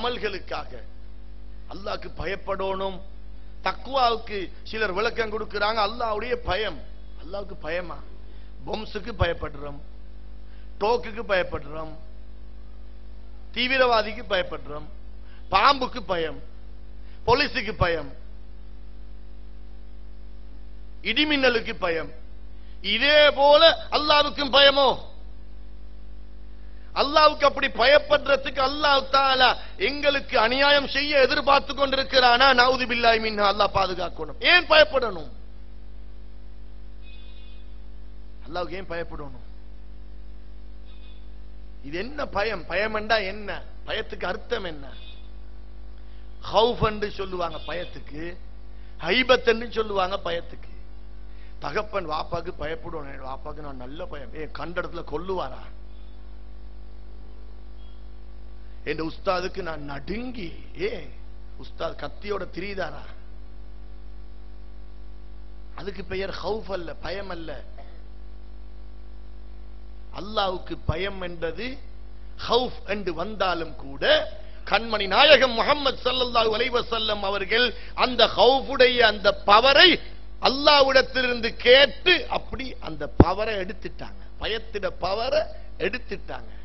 அமல்களுக்காக. அல்லாக்கு பயப்படணும். தக்குவாவுக்கு சிலர் விளக்கம் கொடுக்கிறாங்க அல்லாவுடைய பயம். அல்லாவுக்கு பயமா? பொம்ஸுக்கு பயப்படுறோம். டோக்குக்கு பயப்படுறோம். தீவிரவாதிக்கு பயப்படுறோம். பாம்புக்கு பயம். போலீஸுக்கு பயம். இடிமின்னலுக்கு பயம். இதே போல அல்லாவுக்கும் பயமோ? அல்லாவுக்கு அப்படி பயப்படுறதுக்கு அல்லாஹ் தாலா எங்களுக்கு அநியாயம் செய்ய எதிர்பார்த்து கொண்டிருக்கிறானா? நவுது பில்லாய் மின் அல்லாஹ் பாதுகாக்கணும். ஏன் பயப்படணும்? அல்லாவுக்கு ஏன் பயப்படணும்? இது என்ன பயம்? பயம்ண்டா என்ன? பயத்துக்கு அர்த்தம் என்ன? ஹவுஃப் என்று சொல்லுவாங்க பயத்துக்கு ஹைபத் என்று சொல்லுவாங்க பயத்துக்கு. தகப்பன் வாப்பாக்கு பயப்படுவேன் வாப்பாக்கு நான் நல்ல பயம். ஏ கண்ட இடத்துல கொல்லுவாரா? என் உஸ்தாதுக்கு நான் நடுங்கி ஏ உஸ்தாத் கத்தியோட திரிதாரா அதுக்கு பெயர் ஹவுஃப் அல்ல பயம் அல்ல. அல்லாவுக்கு பயம் என்றது ஹவுஃப் என்று வந்தாலும் கூட கண்மணி நாயகம் முகமது சல்லல்லா அலைஹி செல்லம் அவர்கள் அந்த ஹவுஃபுடைய அந்த பவரை அல்லாவிடத்திலிருந்து கேட்டு அப்படி அந்த பவரை எடுத்துட்டாங்க. பயத்திட பவரை எடுத்துட்டாங்க.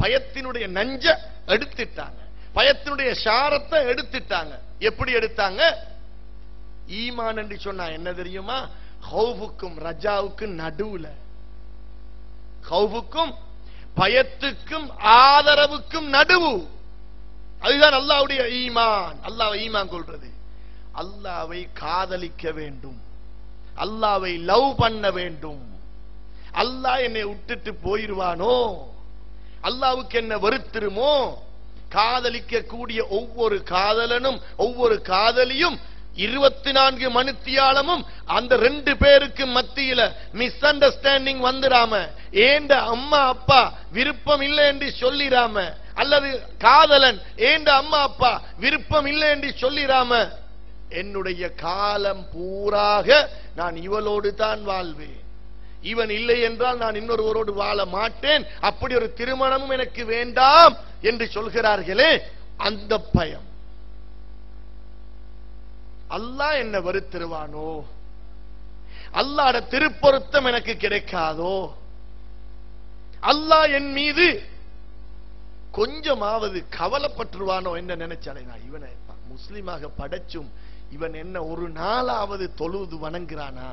பயத்தினுடைய நஞ்ச எடுத்துட்டாங்க. பயத்தினுடைய சாரத்தை எடுத்துட்டாங்க. எப்படி எடுத்தாங்க? ஈமான் என்று சொன்னா என்ன தெரியுமா? ஹவுபுக்கும் ரஜாவுக்கும் நடுவுல. ஹவுபுக்கும் பயத்துக்கும் ஆதரவுக்கும் நடுவு. அதுதான் அல்லாவுடைய ஈமான். அல்லாஹ் ஈமான் கொள்றது. அல்லாவை காதலிக்க வேண்டும். அல்லாவை லவ் பண்ண வேண்டும். அல்லாஹ் என்னை விட்டுட்டு போயிருவானோ? அல்லாவுக்கு என்ன வெறுத்திருமோ காதலிக்க கூடிய ஒவ்வொரு காதலனும் ஒவ்வொரு காதலியும் இருபத்தி நான்கு மணித்தியாலமும் அந்த ரெண்டு பேருக்கு மத்தியில மிஸ் அண்டர்ஸ்டாண்டிங் வந்துடாம ஏண்ட அம்மா அப்பா விருப்பம் இல்லை என்று சொல்லிராம அல்லது காதலன் ஏண்ட அம்மா அப்பா விருப்பம் இல்லை என்று சொல்லிராம என்னுடைய காலம் பூராக நான் இவளோடு தான் வாழ்வேன். இவன் இல்லை என்றால் நான் இன்னொருவரோடு வாழ மாட்டேன். அப்படி ஒரு திருமணமும் எனக்கு வேண்டாம் என்று சொல்கிறார்களே அந்த பயம். அல்லாஹ் என்ன வருத்திருவானோ அல்லாட திருப்பொருத்தம் எனக்கு கிடைக்காதோ? அல்லாஹ் என் மீது கொஞ்சமாவது கவலைப்பட்டுருவானோ என்ன நினைச்சாலே நான் இவனை முஸ்லீமாக படைச்சும் இவன் என்ன ஒரு நாளாவது தொழுது வணங்குறானா?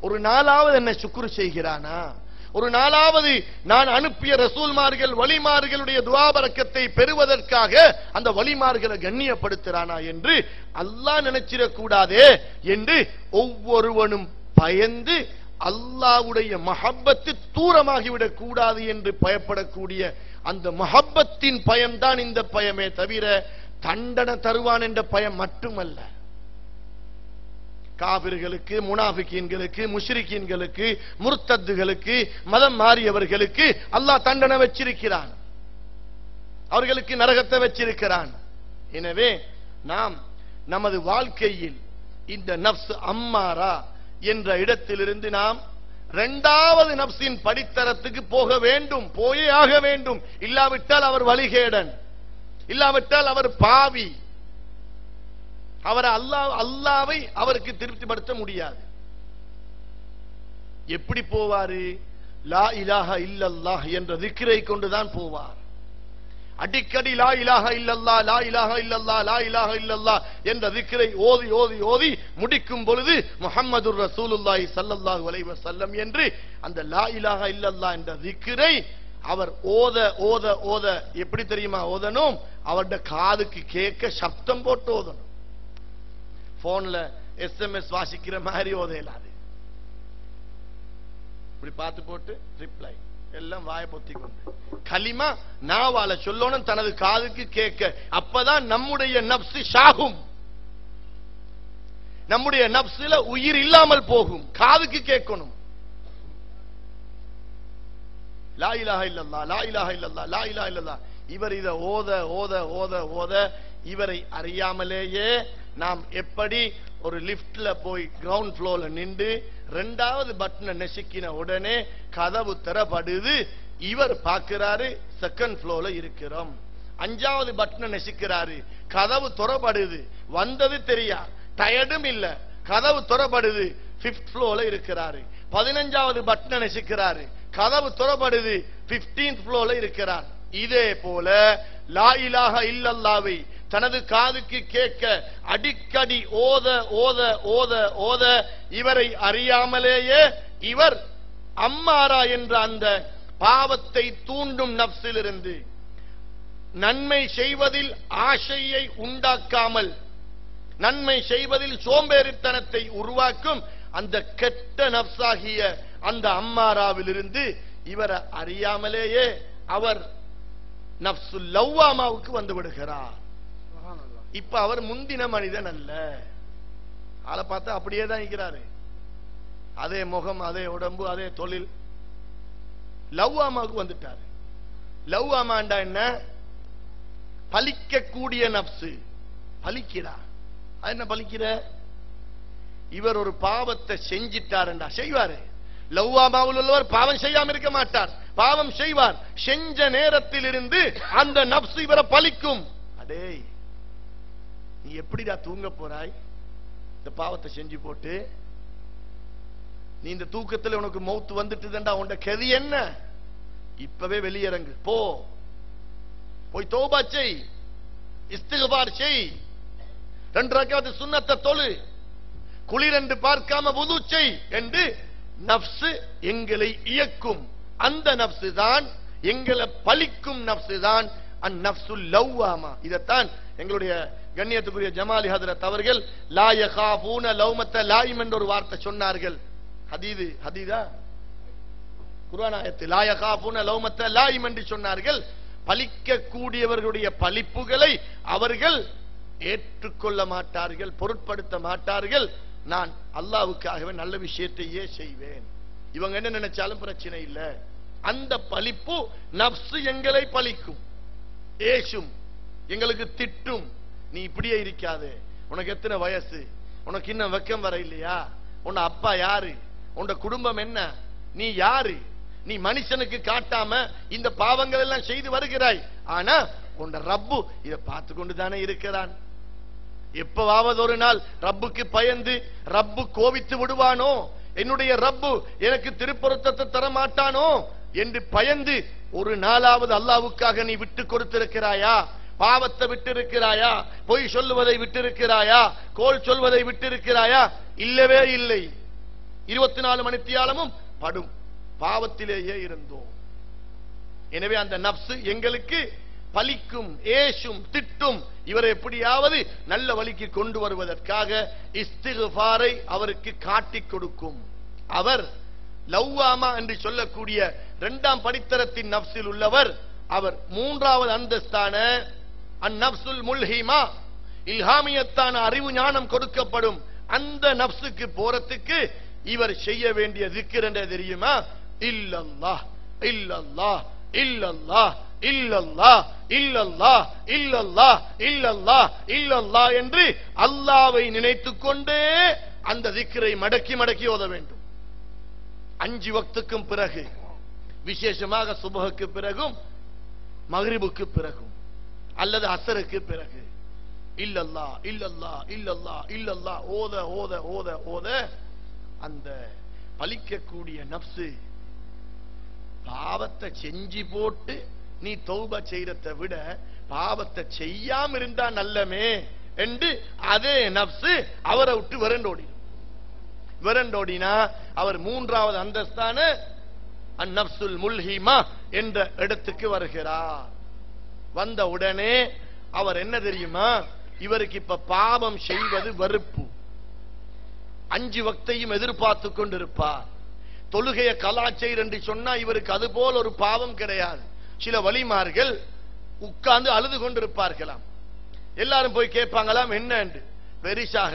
ஒரு நாளாவது என்னை சுக்குரு செய்கிறானா? ஒரு நாளாவது நான் அனுப்பிய ரசூல்மார்கள் வழிமார்களுடைய துவாபரக்கத்தை பெறுவதற்காக அந்த வழிமார்களை கண்ணியப்படுத்துறானா என்று அல்லாஹ் நினைச்சிடக்கூடாதே என்று ஒவ்வொருவனும் பயந்து அல்லாவுடைய மஹப்பத்து தூரமாகிவிடக் கூடாது என்று பயப்படக்கூடிய அந்த மஹப்பத்தின் பயம்தான் இந்த பயமே தவிர தண்டனை தருவான் என்ற பயம் மட்டுமல்ல. காபிர்களுக்கு முனாபிக்கீன்களுக்கு முஷ்ரிக்கீன்களுக்கு முர்த்தத்துகளுக்கு மதம் மாறியவர்களுக்கு அல்லாஹ் தண்டனை வச்சிருக்கிறான். அவர்களுக்கு நரகத்தை வச்சிருக்கிறான். எனவே நாம் நமது வாழ்க்கையில் இந்த நப்ஸ் அம்மாரா என்ற இடத்திலிருந்து நாம் இரண்டாவது நப்சின் படித்தரத்துக்கு போக வேண்டும் போயே ஆக வேண்டும். இல்லாவிட்டால் அவர் வழிகேடன். இல்லாவிட்டால் அவர் பாவி. அவரை அல்லாஹ் அல்லாவை அவருக்கு திருப்திப்படுத்த முடியாது. எப்படி போவாரு? லா இலாக இல்லல்லாஹ் என்ற திக்ரை கொண்டுதான் போவார். அடிக்கடி லா இலாக இல்லல்லா லா இலாக இல்லல்லா லா இலாக இல்லல்லா என்ற திக்ரை ஓதி ஓதி ஓதி முடிக்கும் பொழுது முகமது ரசூலுல்லாஹி சல்லல்லாஹு அலைஹி வஸல்லம் என்று அந்த லா இலாக இல்லல்லா என்ற திக்ரை அவர் ஓத ஓத ஓத எப்படி தெரியுமா ஓதணும்? அவருடைய காதுக்கு கேட்க சப்தம் போட்டு ஓதணும். போன்ல எஸ்எம்எஸ் வாசிக்கிற மாதிரி ஓதையிலாது இப்படி பார்த்து போட்டு ரிப்ளை எல்லாம் வாய பொத்தி கொண்டு. களிமா நாவால சொல்லணும் தனது காதுக்கு கேட்க. அப்பதான் நம்முடைய நப்சு ஷாகும். நம்முடைய நப்சுல உயிர் இல்லாமல் போகும். காதுக்கு கேட்கணும். லா இலாஹ இல்லல்லா லா இலாஹ இல்லல்லா லா இலாஹ இல்லல்லா. இவர் இதை ஓத ஓத ஓத ஓத இவரை அறியாமலேயே நாம் எப்படி ஒரு லிப்ட்ல போய் கிரவுண்ட் ஃப்ளோர்ல நின்று ரெண்டாவது பட்டனை நெசுக்கின உடனே கதவு தரப்படுது இவர் பார்க்கிறாரு செகண்ட் ஃப்ளோர்ல இருக்கிறோம். அஞ்சாவது பட்டனை நெசுக்கிறாரு. கதவு துறப்படுது வந்தது தெரியா டயர்டும் இல்ல. கதவு துறப்படுது பிப்த் ஃப்ளோல இருக்கிறாரு. பதினஞ்சாவது பட்டனை நெசுக்கிறாரு. கதவு துறப்படுது பிப்டீன்த் ஃப்ளோல இருக்கிறார். இதே போல லா இலாஹ இல்லல்லாவை தனது காதுக்கு கேட்க அடிக்கடி ஓத ஓத ஓத ஓத இவரை அறியாமலேயே இவர் அம்மாரா என்ற அந்த பாவத்தை தூண்டும் நப்சிலிருந்து நன்மை செய்வதில் ஆசையை உண்டாக்காமல் நன்மை செய்வதில் சோம்பேறித்தனத்தை உருவாக்கும் அந்த கெட்ட நப்சாகிய அந்த அம்மாராவிலிருந்து இவரை அறியாமலேயே அவர் நப்சு லவ்வாமாவுக்கு வந்து விடுகிறார். இப்ப அவர் முந்தின மனிதன் அல்ல. ஆளை பார்த்தா அப்படியே தான் இருக்கிறாரு. அதே முகம் அதே உடம்பு அதே தொழில். லவ்வாமாவுக்கு வந்துட்டாரு. லவ்வாமாண்டா என்ன? பலிக்கக்கூடிய நப்சு. பலிக்கிறா அது என்ன பலிக்கிற இவர் ஒரு பாவத்தை செஞ்சிட்டாருண்டா. செய்வாரு. லவ்வாமாவில் உள்ளவர் பாவம் செய்யாம இருக்க மாட்டார். பாவம் செய்வார். செஞ்ச நேரத்தில் இருந்து அந்த நப்சு இவரை பலிக்கும் அடே எப்படிடா தூங்க போறாய்? இந்த பாவத்தை செஞ்சு போட்டு நீ இந்த தூக்கத்தில் உனக்கு மௌத்து வந்துட்டுதண்டா உண்ட கதி என்ன? இப்பவே வெளியிறங்கு. போ. போய் தோபா செய். இஸ்திகபார் செய். ரெண்டு ரக்காவது சுண்ணத்தை தொழு. குளிரென்று பார்க்காம புது செய் என்று நப்சு எங்களை இயக்கும். அந்த நப்சு தான் எங்களை பலிக்கும் நப்சு தான் அந்நப்சு லவ்வாமா இதைத்தான் எங்களுடைய கண்ணியத்துக்குரிய ஜமாலி ஹதரத் அவர்கள் லா யகாஃபூன லௌமத்த லாயிம் என்ற ஒரு வார்த்தை சொன்னார்கள். ஹதீது ஹதீதா? குர்ஆனாயத்தில் லா யகாஃபூன லௌமத்த லாயிம் என்று சொன்னார்கள். பலிக்க கூடியவர்களுடைய பலிப்புகளை அவர்கள் ஏற்றுக்கொள்ள மாட்டார்கள் பொருட்படுத்த மாட்டார்கள். நான் அல்லாவுக்காகவே நல்ல விஷயத்தையே செய்வேன். இவங்க என்ன நினைச்சாலும் பிரச்சனை இல்லை. அந்த பலிப்பு நப்சு எங்களை பலிக்கும் ஏசும் எங்களுக்கு திட்டும். நீ இப்படியே இருக்காது. உனக்கு எத்தனை வயசு? உனக்கு இன்னும் வெக்கம் வர இல்லையா? உன் அப்பா யாரு? உன் குடும்பம் என்ன? நீ யாரு? நீ மனுஷனுக்கு காட்டாம இந்த பாவங்கள் எல்லாம் செய்து வருகிறாய். ஆனா உன் ரப்பு இதை பார்த்து கொண்டு தானே இருக்கிறான். எப்பவாவது ஒரு நாள் ரப்புக்கு பயந்து ரப்பு கோவித்து விடுவானோ? என்னுடைய ரப்பு எனக்கு திருப்பொருத்தத்தை தர மாட்டானோ என்று பயந்து ஒரு நாளாவது அல்லாவுக்காக நீ விட்டு கொடுத்திருக்கிறாயா? பாவத்தை விட்டிருக்கிறாயா? பொய் சொல்லுவதை விட்டிருக்கிறாயா? கோல் சொல்வதை விட்டிருக்கிறாயா? இல்லவே இல்லை. இருபத்தி நாலு மணித்தியாலமும் படும். பாவத்திலேயே இருந்தோம். எனவே அந்த நப்சு எங்களுக்கு பலிக்கும் ஏசும் திட்டும். இவரை எப்படியாவது நல்ல வழிக்கு கொண்டு வருவதற்காக இஸ்திகுபாரை அவருக்கு காட்டிக் கொடுக்கும். அவர் லவ்வாமா என்று சொல்லக்கூடிய இரண்டாம் படித்தரத்தின் நப்சில் உள்ளவர். அவர் மூன்றாவது அந்தஸ்தான அந்நப்சுல் முல்ஹிமா. இல்ஹாமியத்தான அறிவு ஞானம் கொடுக்கப்படும் அந்த நப்சுக்கு போறதுக்கு இவர் செய்ய வேண்டிய திக்கர் என்ற தெரியுமா? இல்லல்லா இல்லல்லா இல்லல்லா இல்லல்லா இல்லல்லா இல்லல்லா இல்லல்லா இல்லல்லா என்று அல்லாவை நினைத்துக் கொண்டே அந்த திக்கரை மடக்கி மடக்கி ஓத வேண்டும். அஞ்சு வக்துக்கும் பிறகு விசேஷமாக சுபகுக்கு பிறகும் மகிழ்வுக்கு பிறகும். அல்லது அசருக்கு பிறகு. இல்லல்லா இல்லல்லா இல்லல்லா இல்லல்லா ஓத ஓத ஓத ஓத அந்த பலிக்கக்கூடிய நப்சு பாவத்தை செஞ்சு போட்டு நீ தௌப செய்யறத விட பாவத்தை செய்யாம இருந்தா நல்லமே என்று அதே நப்சு அவரை விட்டு விரண்டோடி விரண்டோடினா அவர் மூன்றாவது அந்தஸ்தான அந்நப்சுல் முல்ஹிமா என்ற இடத்துக்கு வருகிறார். வந்த உடனே அவர் என்ன தெரியுமா? இவருக்கு இப்ப பாவம் செய்வது வெறுப்பு. அஞ்சு வக்தையும் எதிர்பார்த்து கொண்டிருப்பார். தொழுகைய கலாச்செயர் என்று சொன்னா இவருக்கு அது போல் ஒரு பாவம் கிடையாது. சில வழிமார்கள் உட்கார்ந்து அழுது கொண்டிருப்பார்களாம். எல்லாரும் போய் கேட்பாங்களாம் என்ன என்று பெரிசாக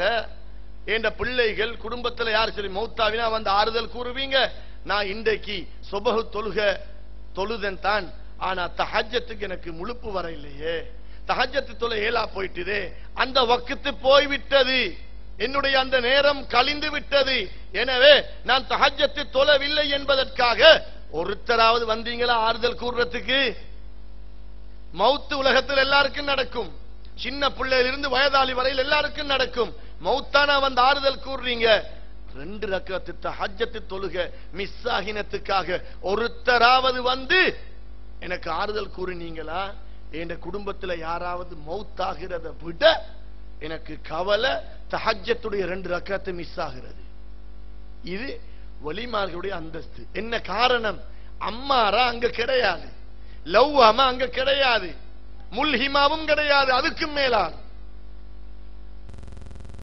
என்ற பிள்ளைகள் குடும்பத்துல யார் சரி மௌத்தாவினா வந்து ஆறுதல் கூறுவீங்க? நான் இன்றைக்கு சுபகு தொழுக தொழுதன் தான். ஆனா தஹஜத்துக்கு எனக்கு முழுப்பு வர இல்லையே தஹஜத்து தொலை ஏலா போயிட்டுதே. அந்த வக்கத்து போய்விட்டது. என்னுடைய அந்த நேரம் கழிந்து விட்டது. எனவே நான் தஹஜத்து தொழவில்லை என்பதற்காக ஒருத்தராவது வந்தீங்களா ஆறுதல் கூறுறதுக்கு? மௌத்து உலகத்தில் எல்லாருக்கும் நடக்கும். சின்ன பிள்ளையிலிருந்து வயதாளி வரையில் எல்லாருக்கும் நடக்கும். மௌத்தானா வந்து ஆறுதல் கூறுறீங்க. ரெண்டு ரக்கத்து தஹஜத்து தொழுக மிஸ் ஆகினத்துக்காக ஒருத்தராவது வந்து எனக்கு ஆறுதல் கூறினீங்களா என் குடும்பத்துல யாராவது மௌத்தாகிறத விட எனக்கு கவலை தஹஜத்துடைய ரெண்டு ரக்கத்தை மிஸ் ஆகிறது. இது வலிமார்களுடைய அந்தஸ்து. என்ன காரணம்? அம்மாரா அங்க கிடையாது. லவ் அம்மா அங்க கிடையாது. முல்ஹிமாவும் கிடையாது. அதுக்கும் மேலால்